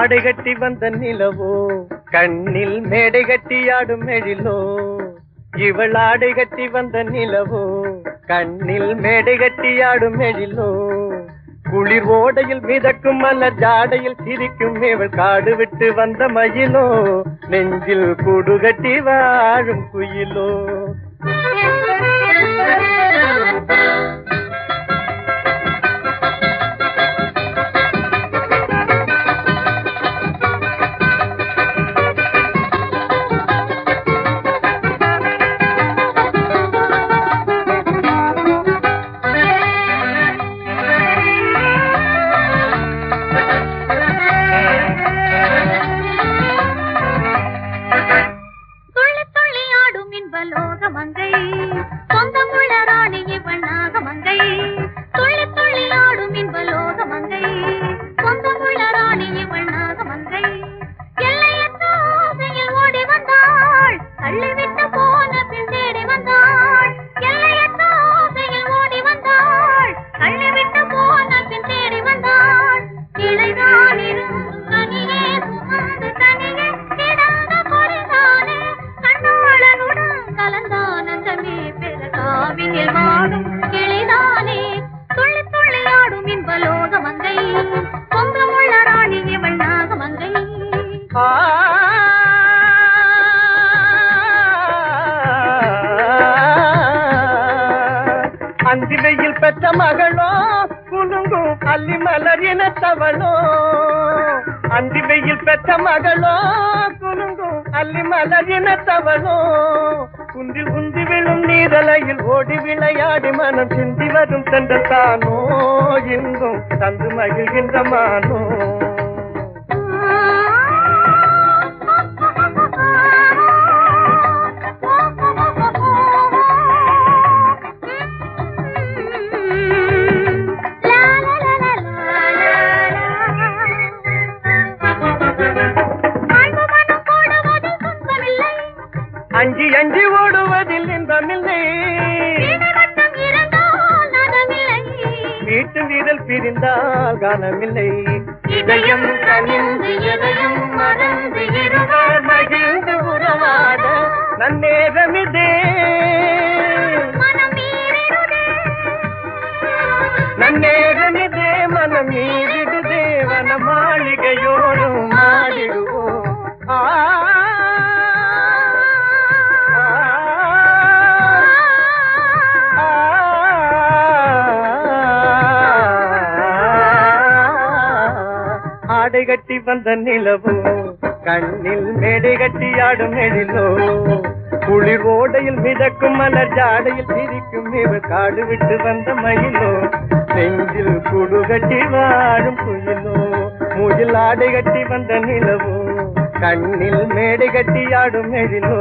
ஆடை கட்டி வந்த நிலவோ? கண்ணில் மேடை கட்டி ஆடும் எழிலோ? இவள் ஆடை கட்டி வந்த நிலவோ? கண்ணில் மேடை கட்டி ஆடும் எழிலோ? குளிர் ஓடையில் மிதக்கும் மலர் ஜாடையில் சிரிக்கும் இவள் காடு விட்டு வந்த மயிலோ? நெஞ்சில் கூடு கட்டி வாழும் குயிலோ? மங்கை லோகமங்கை ராணி இவள் நாகமங்கை ஆ பெற்ற மகளோ குலுங்கும் அல்லி மலர் என தவளோ. வெயில் பெற்ற மகளோ குலுங்கும் அல்லி மலர் என தவளோ. குந்தில் குந்தி விழும் நீரலையில் ஓடி விளையாடி மனம் சிந்தி வரும் சென்ற தானோ இங்கும் தந்து மகிழ்கின்ற மானோ. அஞ்சி அஞ்சி ஓடுவதில் இன்பமில்லை வீட்டு வீரல் பிரிந்தால் காணமில்லை இதயம் கனிந்து எதையும் மறந்து இருவர் மகிழ்ந்து உறவாட. நன்னேரமிதே நன்னேரமிதே மனம் மீறிடுதே. வன மாளிகையோடும் ஆடை கட்டி வந்த நிலவு? கண்ணில் மேடை கட்டி ஆடும் எழிலோ? குளிர் ஓடையில் மிதக்கும் மலர் ஜாடையில் சிரிக்கும் இவள் காடு விட்டு வந்த மயிலோ? நெஞ்சில் குடு கட்டி வாழும் குயிலோ? மூஜில் ஆடை கட்டி வந்த நிலவோ? கண்ணில் மேடை கட்டி ஆடும் எழிலோ?